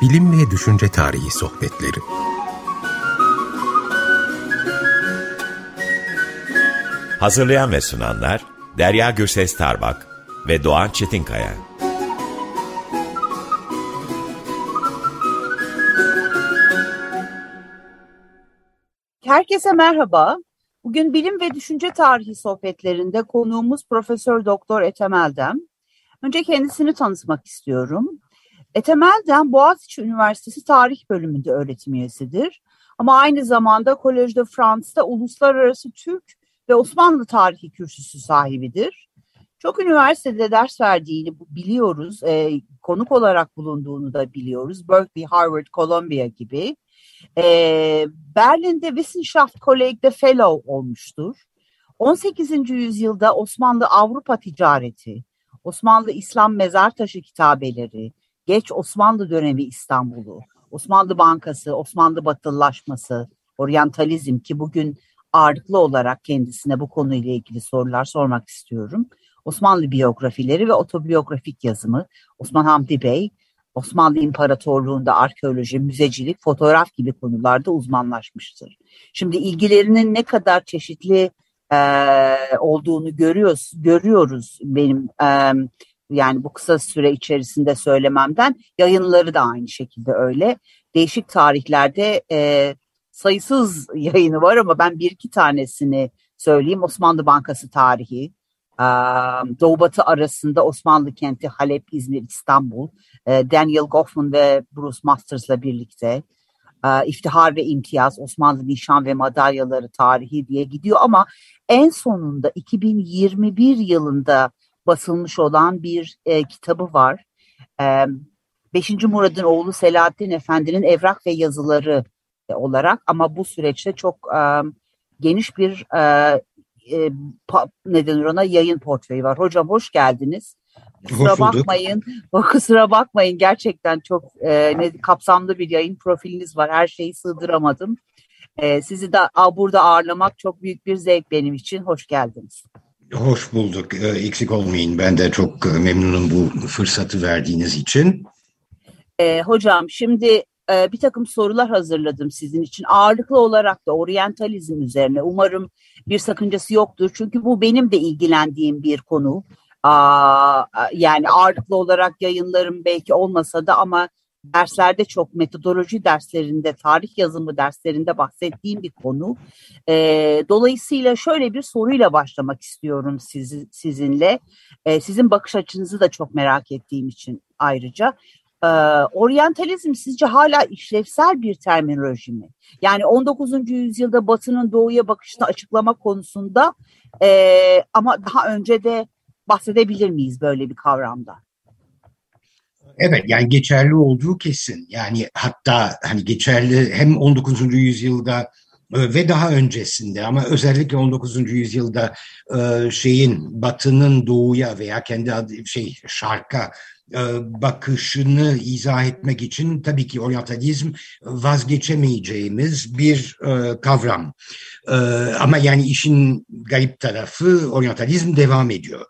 Bilim ve Düşünce Tarihi Sohbetleri Hazırlayan ve sunanlar Derya Gürses Tarbak ve Doğan Çetinkaya. Herkese merhaba. Bugün bilim ve düşünce tarihi sohbetlerinde konuğumuz Profesör Doktor Ethem Eldem. Önce kendisini tanıtmak istiyorum. Ethem Eldem Boğaziçi Üniversitesi Tarih Bölümünde öğretim üyesidir. Ama aynı zamanda Collège de France'da Uluslararası Türk ve Osmanlı Tarihi kürsüsü sahibidir. Çok üniversitede ders verdiğini biliyoruz, e, konuk olarak bulunduğunu da biliyoruz. Berkeley, Harvard, Columbia gibi. E, Berlin'de Wissenschaft Kolleg'de Fellow olmuştur. 18. yüzyılda Osmanlı Avrupa ticareti, Osmanlı İslam mezar taşı kitabeleri, geç Osmanlı dönemi İstanbul'u, Osmanlı Bankası, Osmanlı Batılılaşması, oryantalizm ki bugün ağırlıklı olarak kendisine bu konuyla ilgili sorular sormak istiyorum. Osmanlı biyografileri ve otobiyografik yazımı, Osman Hamdi Bey, Osmanlı İmparatorluğu'nda arkeoloji, müzecilik, fotoğraf gibi konularda uzmanlaşmıştır. Şimdi ilgilerinin ne kadar çeşitli e, olduğunu görüyoruz, görüyoruz benim e, yani bu kısa süre içerisinde söylememden. Yayınları da aynı şekilde öyle. Değişik tarihlerde e, sayısız yayını var ama ben bir iki tanesini söyleyeyim. Osmanlı Bankası tarihi, Doğu Batı arasında Osmanlı kenti Halep, İzmir, İstanbul, Daniel Goffman ve Bruce Masters'la birlikte İftihar ve İmtiyaz, Osmanlı Nişan ve Madalyaları tarihi diye gidiyor ama en sonunda 2021 yılında basılmış olan bir e, kitabı var. E, 5. Murad'ın oğlu Selahattin Efendi'nin evrak ve yazıları olarak ama bu süreçte çok e, geniş bir e, e, pa, neden ona yayın portföyü var. Hocam hoş geldiniz. Kusura hoş bakmayın. Kusura bakmayın. Gerçekten çok e, ne, kapsamlı bir yayın profiliniz var. Her şeyi sığdıramadım. E, sizi de burada ağırlamak çok büyük bir zevk benim için. Hoş geldiniz. Hoş bulduk. E, eksik olmayın. Ben de çok e, memnunum bu fırsatı verdiğiniz için. E, hocam şimdi e, bir takım sorular hazırladım sizin için. Ağırlıklı olarak da oryantalizm üzerine. Umarım bir sakıncası yoktur. Çünkü bu benim de ilgilendiğim bir konu. Aa, yani ağırlıklı olarak yayınlarım belki olmasa da ama derslerde çok metodoloji derslerinde, tarih yazımı derslerinde bahsettiğim bir konu. E, dolayısıyla şöyle bir soruyla başlamak istiyorum sizi, sizinle. E, sizin bakış açınızı da çok merak ettiğim için ayrıca. E, oryantalizm sizce hala işlevsel bir terminoloji mi? Yani 19. yüzyılda Batı'nın Doğu'ya bakışını açıklama konusunda e, ama daha önce de bahsedebilir miyiz böyle bir kavramda? Evet yani geçerli olduğu kesin. Yani hatta hani geçerli hem 19. yüzyılda e, ve daha öncesinde ama özellikle 19. yüzyılda e, şeyin batının doğuya veya kendi adı şey şarka bakışını izah etmek için tabii ki oryantalizm vazgeçemeyeceğimiz bir kavram. Ama yani işin garip tarafı oryantalizm devam ediyor.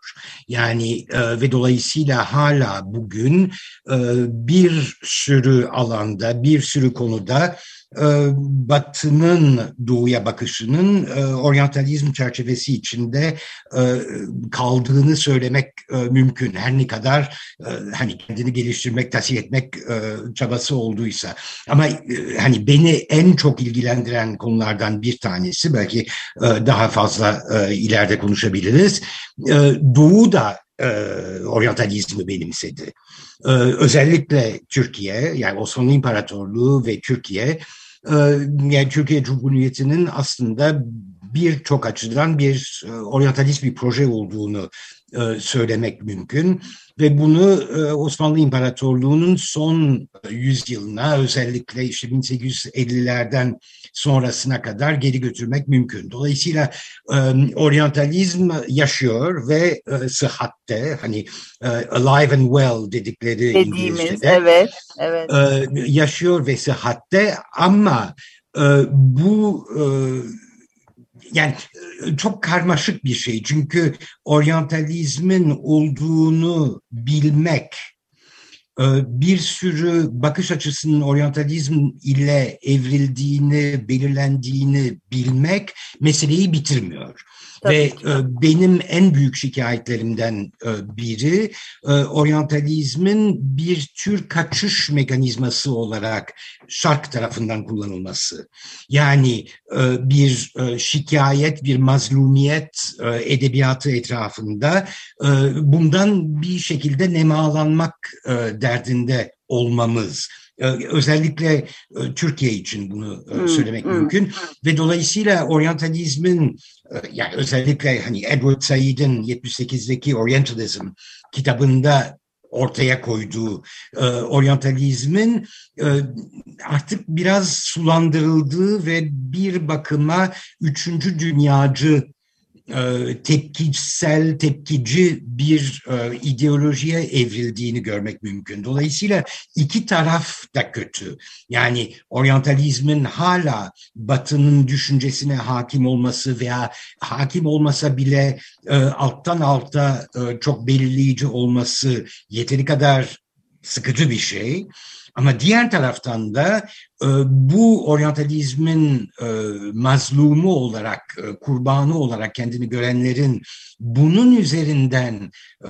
Yani ve dolayısıyla hala bugün bir sürü alanda, bir sürü konuda e, Batı'nın doğuya bakışının e, oryantalizm çerçevesi içinde e, kaldığını söylemek mümkün. Her ne kadar hani kendini geliştirmek, tasih etmek çabası olduysa. Ama hani beni en çok ilgilendiren konulardan bir tanesi belki daha fazla ileride konuşabiliriz. Doğu da oryantalizmi benimsedi. özellikle Türkiye yani Osmanlı İmparatorluğu ve Türkiye ee, yani Türkiye Cumhuriyeti'nin aslında birçok açıdan bir e, oryantalist bir proje olduğunu e, söylemek mümkün ve bunu e, Osmanlı İmparatorluğu'nun son yüzyılına özellikle işte 1850'lerden sonrasına kadar geri götürmek mümkün. Dolayısıyla oryantalizm yaşıyor ve sıhhatte hani alive and well dedikleri Dediğimiz, evet, evet. yaşıyor ve sıhhatte ama bu yani e, çok karmaşık bir şey. Çünkü oryantalizmin olduğunu bilmek bir sürü bakış açısının oryantalizm ile evrildiğini, belirlendiğini bilmek meseleyi bitirmiyor. Tabii Ve ki. E, benim en büyük şikayetlerimden e, biri e, oryantalizmin bir tür kaçış mekanizması olarak şark tarafından kullanılması. Yani bir şikayet, bir mazlumiyet edebiyatı etrafında bundan bir şekilde nemalanmak derdinde olmamız. Özellikle Türkiye için bunu hmm, söylemek hmm. mümkün ve dolayısıyla oryantalizmin yani özellikle hani Edward Said'in 78'deki Orientalism kitabında ortaya koyduğu e, oryantalizmin e, artık biraz sulandırıldığı ve bir bakıma üçüncü dünyacı tepkisel, tepkici bir e, ideolojiye evrildiğini görmek mümkün. Dolayısıyla iki taraf da kötü. Yani oryantalizmin hala batının düşüncesine hakim olması veya hakim olmasa bile e, alttan alta çok belirleyici olması yeteri kadar sıkıcı bir şey. Ama diğer taraftan da e, bu oryantalizmin e, mazlumu olarak, e, kurbanı olarak kendini görenlerin bunun üzerinden e,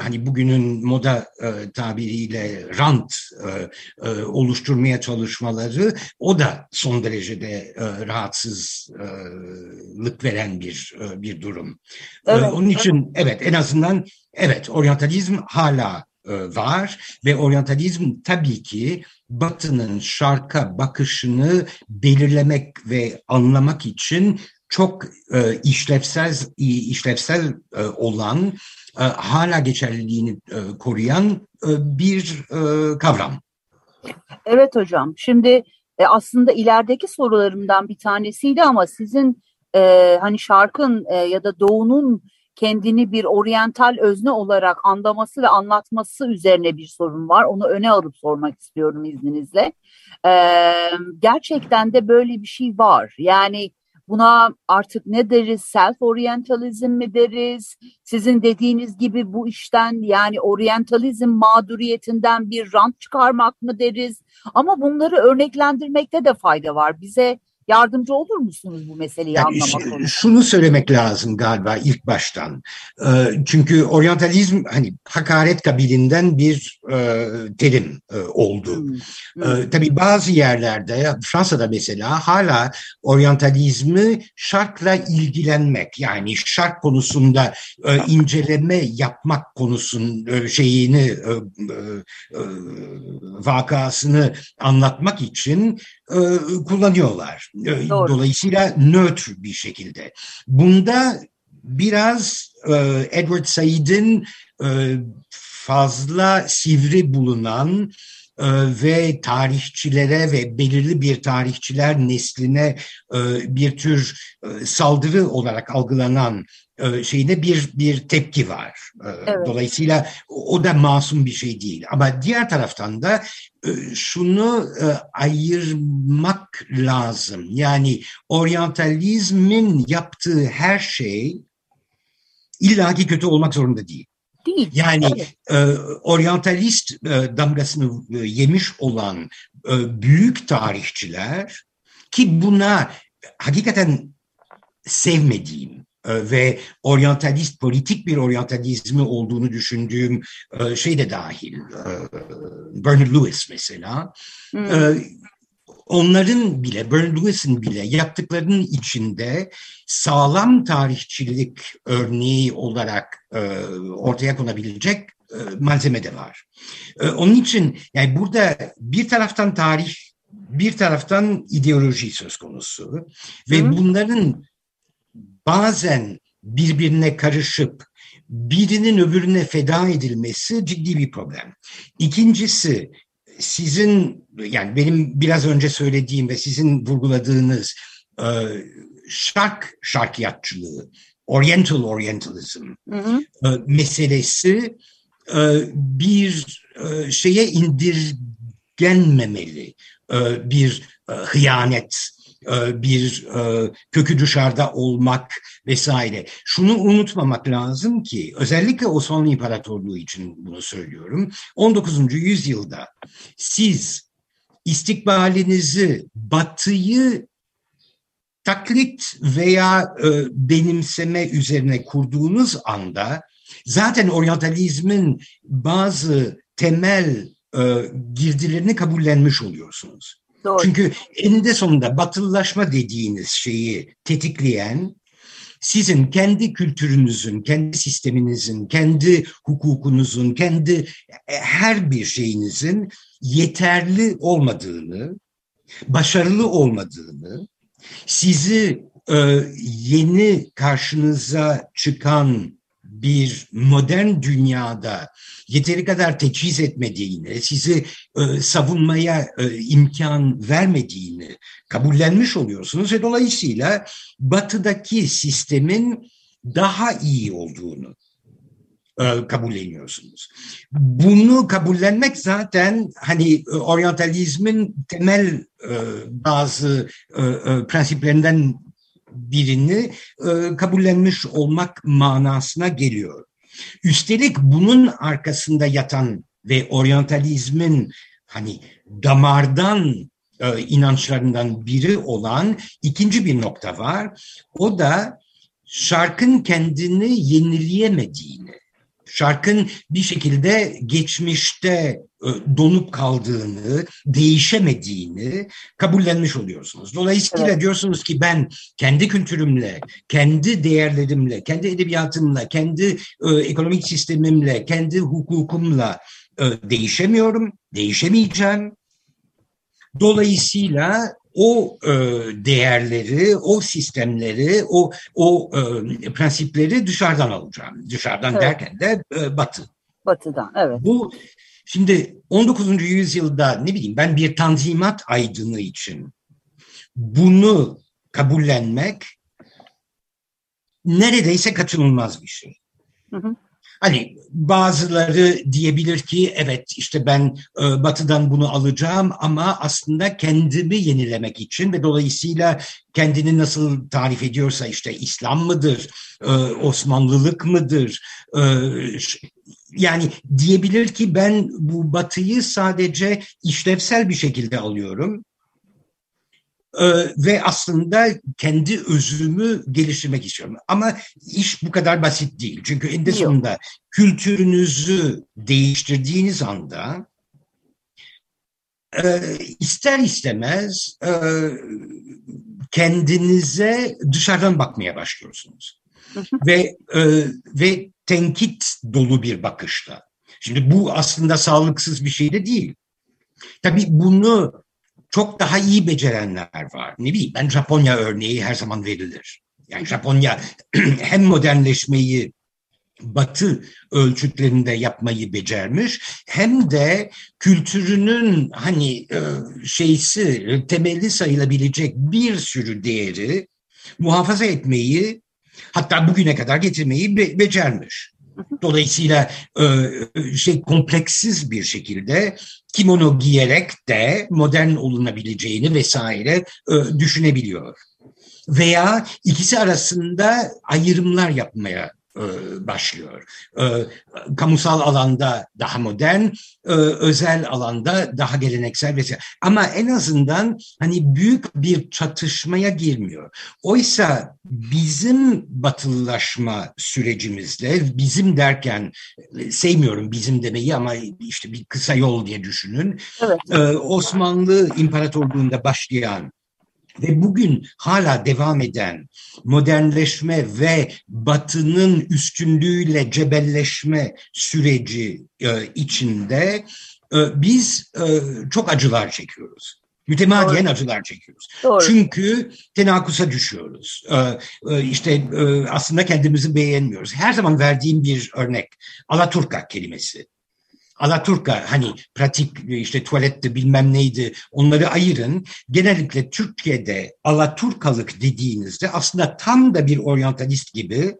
hani bugünün moda e, tabiriyle rant e, e, oluşturmaya çalışmaları o da son derecede e, rahatsızlık veren bir e, bir durum. Evet, e, onun için evet en azından evet oryantalizm hala var ve oryantalizm tabii ki Batı'nın şarka bakışını belirlemek ve anlamak için çok e, işlevsel işlevsel e, olan e, hala geçerliliğini e, koruyan e, bir e, kavram. Evet hocam. Şimdi e, aslında ilerideki sorularımdan bir tanesiydi ama sizin e, hani şarkın e, ya da doğunun kendini bir oryantal özne olarak anlaması ve anlatması üzerine bir sorun var. Onu öne alıp sormak istiyorum izninizle. Ee, gerçekten de böyle bir şey var. Yani buna artık ne deriz? Self-orientalizm mi deriz? Sizin dediğiniz gibi bu işten yani oryantalizm mağduriyetinden bir rant çıkarmak mı deriz? Ama bunları örneklendirmekte de fayda var. Bize yardımcı olur musunuz bu meseleyi yani anlamak konusunda? Şunu söylemek lazım galiba ilk baştan. Ee, çünkü oryantalizm hani hakaret kabilinden bir e, terim e, oldu. Hmm. Hmm. Tabii bazı yerlerde Fransa'da mesela hala oryantalizmi şarkla ilgilenmek yani şark konusunda e, inceleme yapmak konusun şeyini vakasını anlatmak için kullanıyorlar. Doğru. Dolayısıyla nötr bir şekilde. Bunda biraz e, Edward Said'in e, fazla sivri bulunan e, ve tarihçilere ve belirli bir tarihçiler nesline e, bir tür e, saldırı olarak algılanan e, şeyine bir bir tepki var. E, evet. Dolayısıyla o da masum bir şey değil. Ama diğer taraftan da e, şunu ayırmak lazım. Yani oryantalizmin yaptığı her şey illaki kötü olmak zorunda değil. Değil. Yani evet. e, oryantalist e, damgasını e, yemiş olan e, büyük tarihçiler ki buna hakikaten sevmediğim e, ve oryantalist, politik bir oryantalizmi olduğunu düşündüğüm e, şey de dahil. E, Bernard Lewis mesela. Hmm. Onların bile, Bernard Lewis'in bile yaptıklarının içinde sağlam tarihçilik örneği olarak ortaya konabilecek malzeme de var. Onun için yani burada bir taraftan tarih, bir taraftan ideoloji söz konusu ve hmm. bunların bazen birbirine karışıp birinin öbürüne feda edilmesi ciddi bir problem. İkincisi sizin yani benim biraz önce söylediğim ve sizin vurguladığınız e, şark şarkiyatçılığı, Oriental Orientalism hı hı. E, meselesi e, bir şeye indirgenmemeli. Bir hıyanet, e, bir e, kökü dışarıda olmak vesaire. Şunu unutmamak lazım ki özellikle Osmanlı İmparatorluğu için bunu söylüyorum. 19. yüzyılda siz istikbalinizi batıyı taklit veya e, benimseme üzerine kurduğunuz anda zaten oryantalizmin bazı temel e, girdilerini kabullenmiş oluyorsunuz. Doğru. Çünkü eninde sonunda batılılaşma dediğiniz şeyi tetikleyen sizin kendi kültürünüzün, kendi sisteminizin, kendi hukukunuzun, kendi e, her bir şeyinizin yeterli olmadığını, başarılı olmadığını, sizi e, yeni karşınıza çıkan bir modern dünyada yeteri kadar teçhiz etmediğini, sizi e, savunmaya e, imkan vermediğini kabullenmiş oluyorsunuz ve dolayısıyla batıdaki sistemin daha iyi olduğunu e, kabulleniyorsunuz. Bunu kabullenmek zaten hani e, oryantalizmin temel e, bazı prensiplerinden birini e, kabullenmiş olmak manasına geliyor. Üstelik bunun arkasında yatan ve oryantalizmin hani damardan e, inançlarından biri olan ikinci bir nokta var. O da şarkın kendini yenileyemediğini, şarkın bir şekilde geçmişte e, donup kaldığını, değişemediğini kabullenmiş oluyorsunuz. Dolayısıyla evet. diyorsunuz ki ben kendi kültürümle, kendi değerlerimle, kendi edebiyatımla, kendi e, ekonomik sistemimle, kendi hukukumla e, değişemiyorum, değişemeyeceğim. Dolayısıyla o e, değerleri, o sistemleri, o o e, prensipleri dışarıdan alacağım. Dışarıdan evet. derken de e, Batı. Batı'dan, evet. Bu şimdi 19. yüzyılda ne bileyim ben bir tanzimat aydını için bunu kabullenmek neredeyse kaçınılmaz bir şey. Hı hı. Hani bazıları diyebilir ki evet işte ben e, batıdan bunu alacağım ama aslında kendimi yenilemek için ve dolayısıyla kendini nasıl tarif ediyorsa işte İslam mıdır, e, Osmanlılık mıdır, e, yani diyebilir ki ben bu batıyı sadece işlevsel bir şekilde alıyorum ve aslında kendi özümü geliştirmek istiyorum. Ama iş bu kadar basit değil. Çünkü en sonunda kültürünüzü değiştirdiğiniz anda e, ister istemez e, kendinize dışarıdan bakmaya başlıyorsunuz. ve e, ve tenkit dolu bir bakışla. Şimdi bu aslında sağlıksız bir şey de değil. Tabii bunu çok daha iyi becerenler var. Ne bileyim ben Japonya örneği her zaman verilir. Yani Japonya hem modernleşmeyi batı ölçütlerinde yapmayı becermiş hem de kültürünün hani e, şeysi temeli sayılabilecek bir sürü değeri muhafaza etmeyi hatta bugüne kadar getirmeyi be becermiş. Dolayısıyla e, şey kompleksiz bir şekilde kimono giyerek de modern olunabileceğini vesaire e, düşünebiliyor. Veya ikisi arasında ayrımlar yapmaya e, başlıyor. E, kamusal alanda daha modern, e, özel alanda daha geleneksel vesaire. Ama en azından hani büyük bir çatışmaya girmiyor. Oysa bizim batılılaşma sürecimizde, bizim derken sevmiyorum bizim demeyi ama işte bir kısa yol diye düşünün. Evet. Osmanlı İmparatorluğu'nda başlayan ve bugün hala devam eden modernleşme ve batının üstünlüğüyle cebelleşme süreci e, içinde e, biz e, çok acılar çekiyoruz. Mütemadiyen Doğru. acılar çekiyoruz. Doğru. Çünkü tenakusa düşüyoruz. Ee, işte e, aslında kendimizi beğenmiyoruz. Her zaman verdiğim bir örnek Alaturka kelimesi. Alaturka hani pratik işte tuvalette bilmem neydi onları ayırın. Genellikle Türkiye'de Alaturkalık dediğinizde aslında tam da bir oryantalist gibi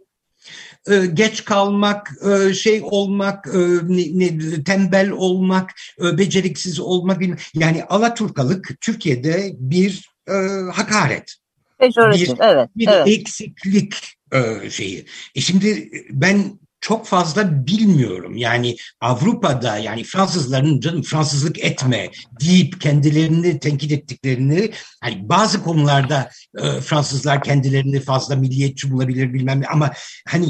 e, geç kalmak, e, şey olmak, e, tembel olmak, beceriksiz olmak. Yani Alaturkalık Türkiye'de bir hakaret. Pejoratif, bir, evet. Bir evet. eksiklik şeyi. E şimdi ben çok fazla bilmiyorum. Yani Avrupa'da yani Fransızların canım Fransızlık etme deyip kendilerini tenkit ettiklerini hani bazı konularda e, Fransızlar kendilerini fazla milliyetçi bulabilir bilmem ne ama hani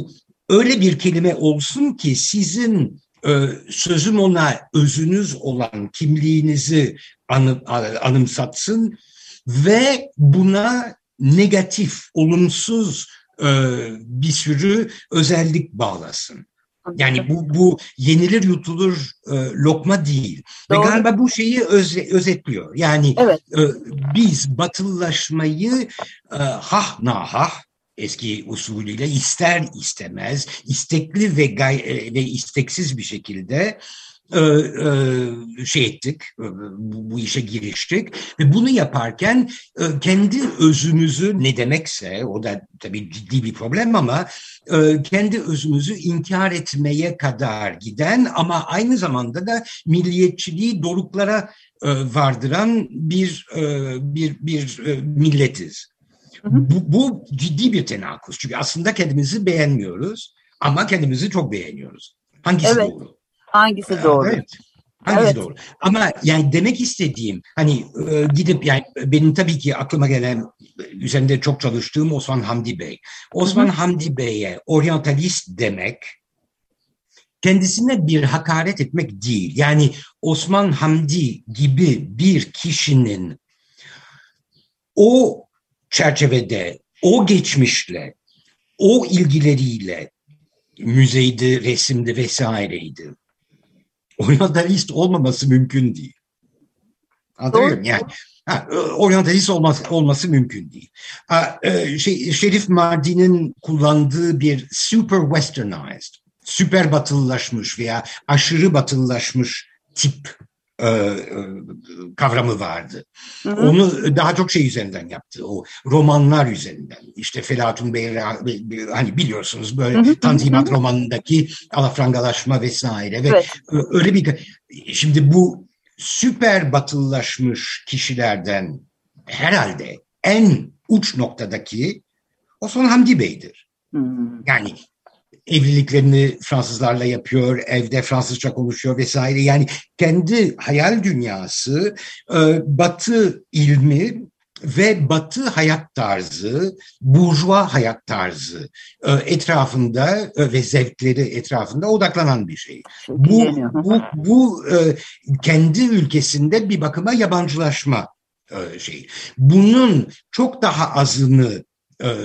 öyle bir kelime olsun ki sizin e, sözüm ona özünüz olan kimliğinizi anı, anımsatsın ve buna negatif, olumsuz bir sürü özellik bağlasın. Yani bu, bu yenilir yutulur e, lokma değil. Doğru. Ve galiba bu şeyi öz, özetliyor. Yani evet. e, biz batılılaşmayı e, hah nahah eski usulüyle ister istemez, istekli ve gay e, ve isteksiz bir şekilde e, e, şey ettik, bu işe giriştik ve bunu yaparken kendi özümüzü ne demekse, o da tabii ciddi bir problem ama kendi özümüzü inkar etmeye kadar giden ama aynı zamanda da milliyetçiliği doruklara vardıran bir bir bir milletiz. Bu, bu ciddi bir tenakuz. Çünkü aslında kendimizi beğenmiyoruz ama kendimizi çok beğeniyoruz. Hangisi evet. doğru? Hangisi doğru? Evet. Hangisi evet. doğru? Ama yani demek istediğim hani e, gidip yani benim tabii ki aklıma gelen üzerinde çok çalıştığım Osman Hamdi Bey. Osman Hı-hı. Hamdi Bey'e oryantalist demek kendisine bir hakaret etmek değil. Yani Osman Hamdi gibi bir kişinin o çerçevede o geçmişle, o ilgileriyle müzeydi, resimdi vesaireydi. Oryantalist olmaması mümkün değil. Anlıyorum yani. Ha, oryantalist olması, olması mümkün değil. Ha, e, şey, Şerif Mardi'nin kullandığı bir super westernized, süper batılılaşmış veya aşırı batılılaşmış tip e, e, kavramı vardı. Hı hı. Onu daha çok şey üzerinden yaptı. O romanlar üzerinden. İşte Felatun Bey hani biliyorsunuz böyle hı hı. Tanzimat hı. romanındaki alafrangalaşma vesaire ve evet. öyle bir şimdi bu süper batılılaşmış kişilerden herhalde en uç noktadaki Osman Hamdi Bey'dir. Yani evliliklerini Fransızlarla yapıyor, evde Fransızca konuşuyor vesaire. Yani kendi hayal dünyası e, Batı ilmi ve Batı hayat tarzı, burjuva hayat tarzı e, etrafında e, ve zevkleri etrafında odaklanan bir şey. Bu bu bu kendi ülkesinde bir bakıma yabancılaşma şey. Bunun çok daha azını e,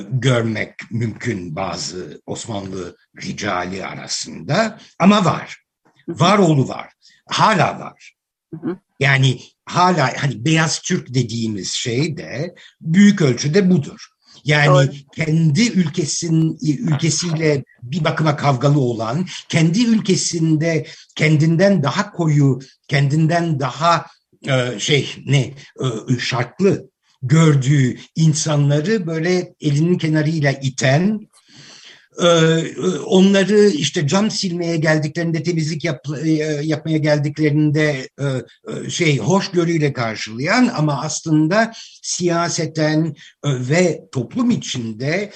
görmek mümkün bazı Osmanlı ricali arasında ama var. Var oğlu var. Hala var. Yani hala hani beyaz Türk dediğimiz şey de büyük ölçüde budur. Yani Doğru. kendi ülkesin ülkesiyle bir bakıma kavgalı olan, kendi ülkesinde kendinden daha koyu, kendinden daha e, şey ne e, şartlı gördüğü insanları böyle elinin kenarıyla iten, e, onları işte cam silmeye geldiklerinde temizlik yap, e, yapmaya geldiklerinde e, şey hoşgörüyle karşılayan ama aslında siyaseten ve toplum içinde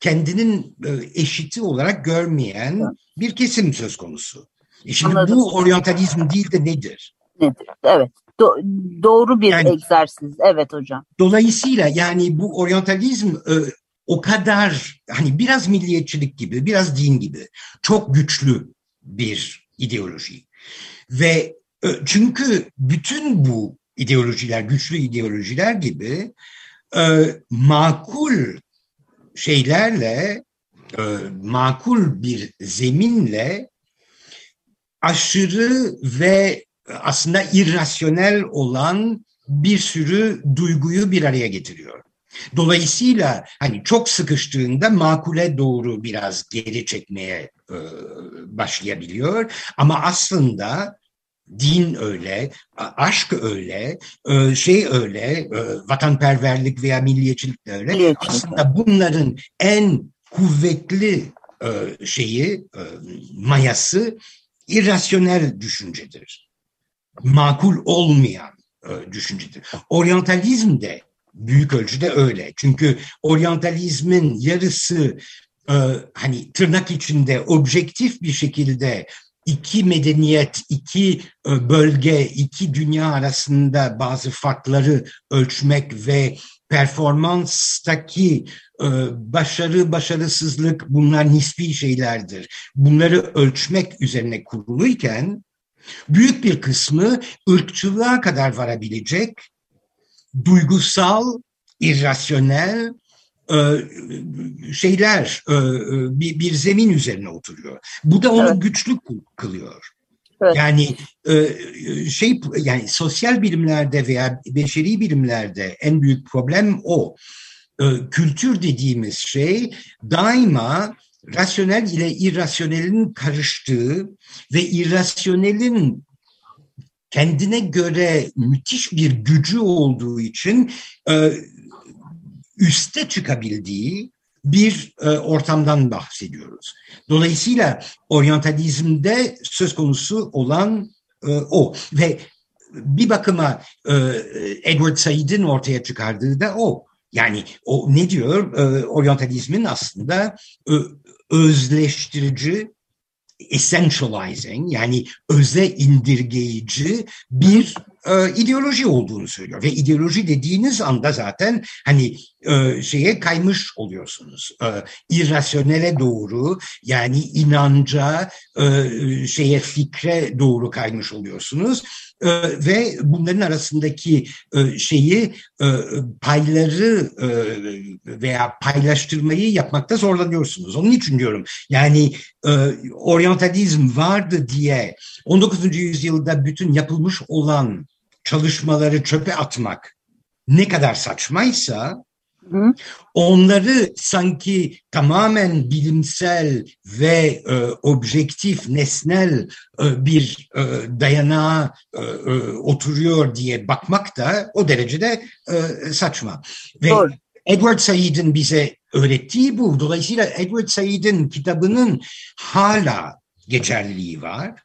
kendinin eşiti olarak görmeyen bir kesim söz konusu. Şimdi Anladım. bu oryantalizm değil de nedir? Nedir? Evet. Do doğru bir yani, egzersiz. Evet hocam. Dolayısıyla yani bu oryantalizm e, o kadar hani biraz milliyetçilik gibi, biraz din gibi çok güçlü bir ideoloji. Ve e, çünkü bütün bu ideolojiler, güçlü ideolojiler gibi e, makul şeylerle, e, makul bir zeminle aşırı ve aslında irrasyonel olan bir sürü duyguyu bir araya getiriyor. Dolayısıyla hani çok sıkıştığında makule doğru biraz geri çekmeye e, başlayabiliyor. Ama aslında din öyle, aşk öyle, e, şey öyle, e, vatanperverlik veya milliyetçilik de öyle. Milliyetçilik. Aslında bunların en kuvvetli e, şeyi, e, mayası irrasyonel düşüncedir makul olmayan e, düşüncedir. Oryantalizm de büyük ölçüde öyle. Çünkü oryantalizmin yarısı e, hani tırnak içinde objektif bir şekilde iki medeniyet, iki e, bölge, iki dünya arasında bazı farkları ölçmek ve performanstaki e, başarı, başarısızlık bunlar nispi şeylerdir. Bunları ölçmek üzerine kuruluyken büyük bir kısmı ırkçılığa kadar varabilecek duygusal, irrasyonel e, şeyler e, bir, bir zemin üzerine oturuyor. Bu da onu evet. güçlü kılıyor. Evet. Yani şey yani sosyal bilimlerde veya beşeri bilimlerde en büyük problem o. Kültür dediğimiz şey daima rasyonel ile irrasyonelin karıştığı ve irrasyonelin kendine göre müthiş bir gücü olduğu için e, üste çıkabildiği bir e, ortamdan bahsediyoruz. Dolayısıyla oryantalizmde söz konusu olan e, o ve bir bakıma e, Edward Said'in ortaya çıkardığı da o. Yani o ne diyor? E, oryantalizmin aslında e, özleştirici essentializing yani öze indirgeyici bir e, ideoloji olduğunu söylüyor. Ve ideoloji dediğiniz anda zaten hani e, şeye kaymış oluyorsunuz. E, irrasyonele doğru yani inanca, e, şeye fikre doğru kaymış oluyorsunuz. E, ve bunların arasındaki e, şeyi e, payları e, veya paylaştırmayı yapmakta zorlanıyorsunuz. Onun için diyorum yani e, oryantalizm vardı diye 19. yüzyılda bütün yapılmış olan çalışmaları çöpe atmak ne kadar saçmaysa Hı? onları sanki tamamen bilimsel ve e, objektif, nesnel e, bir e, dayanağa e, e, oturuyor diye bakmak da o derecede e, saçma. Ve Doğru. Edward Said'in bize öğrettiği bu. Dolayısıyla Edward Said'in kitabının hala geçerliliği var.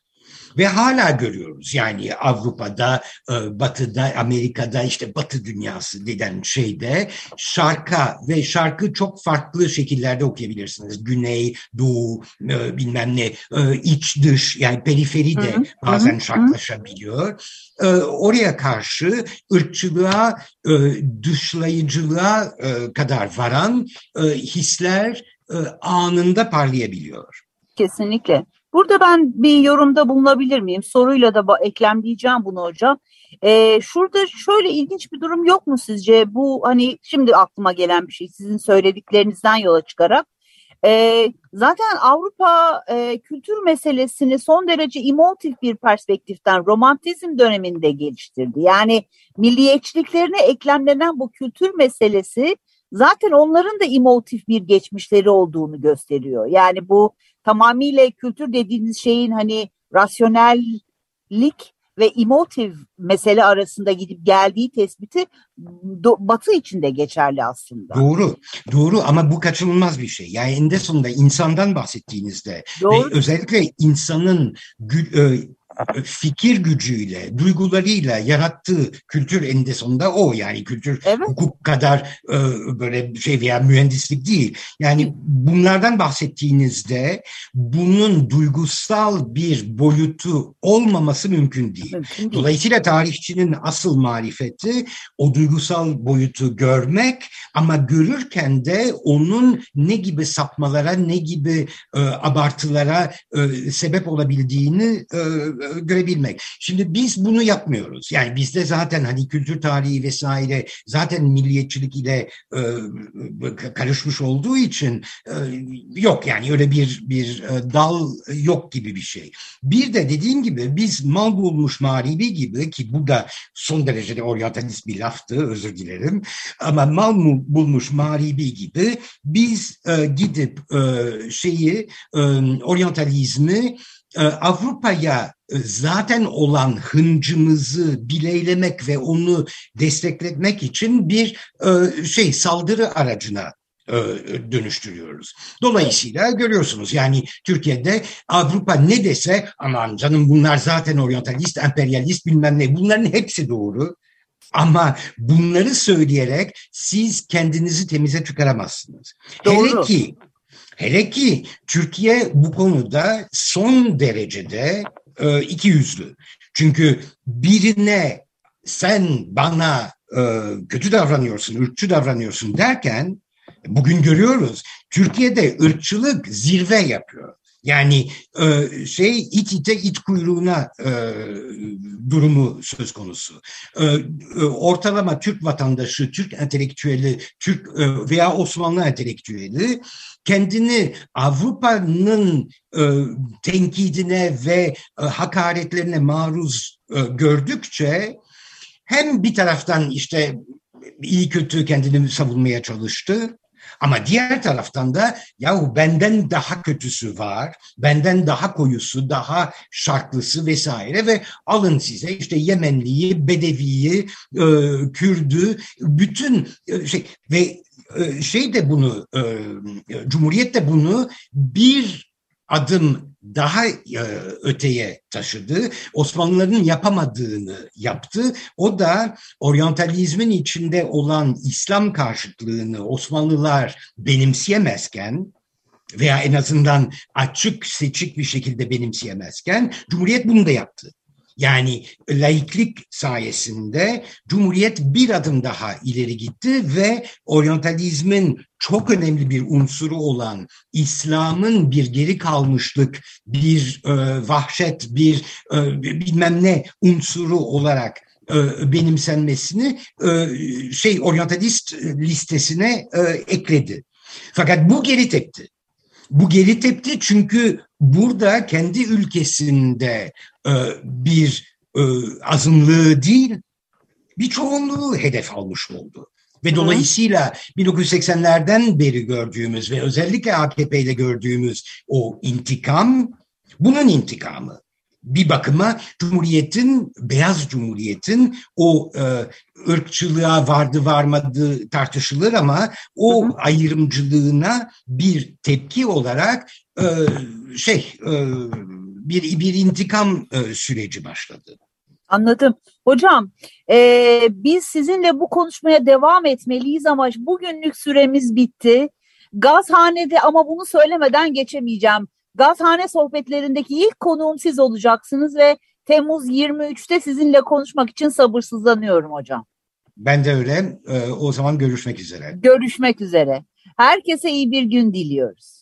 Ve hala görüyoruz yani Avrupa'da, e, Batı'da, Amerika'da işte Batı dünyası denen şeyde şarka ve şarkı çok farklı şekillerde okuyabilirsiniz. Güney, Doğu, e, bilmem ne, e, iç dış yani periferi de bazen şarklaşabiliyor. Oraya karşı ırkçılığa, dışlayıcılığa kadar varan hisler anında parlayabiliyor. Kesinlikle. Burada ben bir yorumda bulunabilir miyim? Soruyla da eklemleyeceğim bunu hocam. Ee, şurada şöyle ilginç bir durum yok mu sizce? Bu hani şimdi aklıma gelen bir şey sizin söylediklerinizden yola çıkarak. Ee, zaten Avrupa e, kültür meselesini son derece emotif bir perspektiften romantizm döneminde geliştirdi. Yani milliyetçiliklerine eklemlenen bu kültür meselesi zaten onların da emotif bir geçmişleri olduğunu gösteriyor. Yani bu tamamıyla kültür dediğiniz şeyin hani rasyonellik ve emotif mesele arasında gidip geldiği tespiti Batı için de geçerli aslında. Doğru, doğru ama bu kaçınılmaz bir şey. Yani en sonunda insandan bahsettiğinizde doğru. ve özellikle insanın e, fikir gücüyle, duygularıyla yarattığı kültür eninde sonunda o. Yani kültür evet. hukuk kadar e, böyle şey veya mühendislik değil. Yani bunlardan bahsettiğinizde bunun duygusal bir boyutu olmaması mümkün değil. Mümkün değil. Dolayısıyla tarihçinin asıl marifeti o duygusal boyutu görmek ama görürken de onun ne gibi sapmalara, ne gibi e, abartılara e, sebep olabildiğini e, görebilmek. Şimdi biz bunu yapmıyoruz. Yani bizde zaten hani kültür tarihi vesaire zaten milliyetçilik ile e, karışmış olduğu için e, yok yani öyle bir bir e, dal yok gibi bir şey. Bir de dediğim gibi biz mal bulmuş mağribi gibi ki bu da son derecede oryantalist bir laftı özür dilerim ama mal bulmuş mağribi gibi biz e, gidip e, şeyi e, oryantalizmi e, Avrupa'ya e, zaten olan hıncımızı bileylemek ve onu desteklemek için bir e, şey saldırı aracına dönüştürüyoruz. Dolayısıyla görüyorsunuz yani Türkiye'de Avrupa ne dese aman canım bunlar zaten oryantalist, emperyalist bilmem ne bunların hepsi doğru. Ama bunları söyleyerek siz kendinizi temize çıkaramazsınız. Doğru. Hele ki hele ki Türkiye bu konuda son derecede e, iki yüzlü. Çünkü birine sen bana e, kötü davranıyorsun, ırkçı davranıyorsun derken bugün görüyoruz Türkiye'de ırkçılık zirve yapıyor. Yani e, şey it ite it kuyruğuna e, durumu söz konusu. E, e, ortalama Türk vatandaşı, Türk entelektüeli, Türk e, veya Osmanlı entelektüeli kendini Avrupa'nın e, tenkidine ve e, hakaretlerine maruz e, gördükçe hem bir taraftan işte iyi kötü kendini savunmaya çalıştı ama diğer taraftan da yahu benden daha kötüsü var, benden daha koyusu, daha şarklısı vesaire ve alın size işte Yemenliyi, Bedeviyi, e, Kürdü, bütün e, şey ve e, şey de bunu, e, Cumhuriyet de bunu bir adım daha e, öteye taşıdı. Osmanlıların yapamadığını yaptı. O da oryantalizmin içinde olan İslam karşıtlığını Osmanlılar benimseyemezken veya en azından açık seçik bir şekilde benimseyemezken Cumhuriyet bunu da yaptı. Yani laiklik sayesinde Cumhuriyet bir adım daha ileri gitti ve oryantalizmin çok önemli bir unsuru olan İslam'ın bir geri kalmışlık, bir e, vahşet, bir e, bilmem ne unsuru olarak e, benimsenmesini e, şey oryantalist listesine e, ekledi. Fakat bu geri tepti. Bu geri tepti çünkü burada kendi ülkesinde e, bir e, azınlığı değil bir çoğunluğu hedef almış oldu. Ve dolayısıyla 1980'lerden beri gördüğümüz ve özellikle AKP ile gördüğümüz o intikam bunun intikamı. Bir bakıma Cumhuriyet'in, Beyaz Cumhuriyet'in o e, ırkçılığa vardı varmadı tartışılır ama o hı hı. ayrımcılığına bir tepki olarak e, şey e, bir bir intikam e, süreci başladı. Anladım. Hocam e, biz sizinle bu konuşmaya devam etmeliyiz ama bugünlük süremiz bitti. Gazhanede ama bunu söylemeden geçemeyeceğim. Gazhane sohbetlerindeki ilk konuğum siz olacaksınız ve Temmuz 23'te sizinle konuşmak için sabırsızlanıyorum hocam. Ben de öyle. E, o zaman görüşmek üzere. Görüşmek üzere. Herkese iyi bir gün diliyoruz.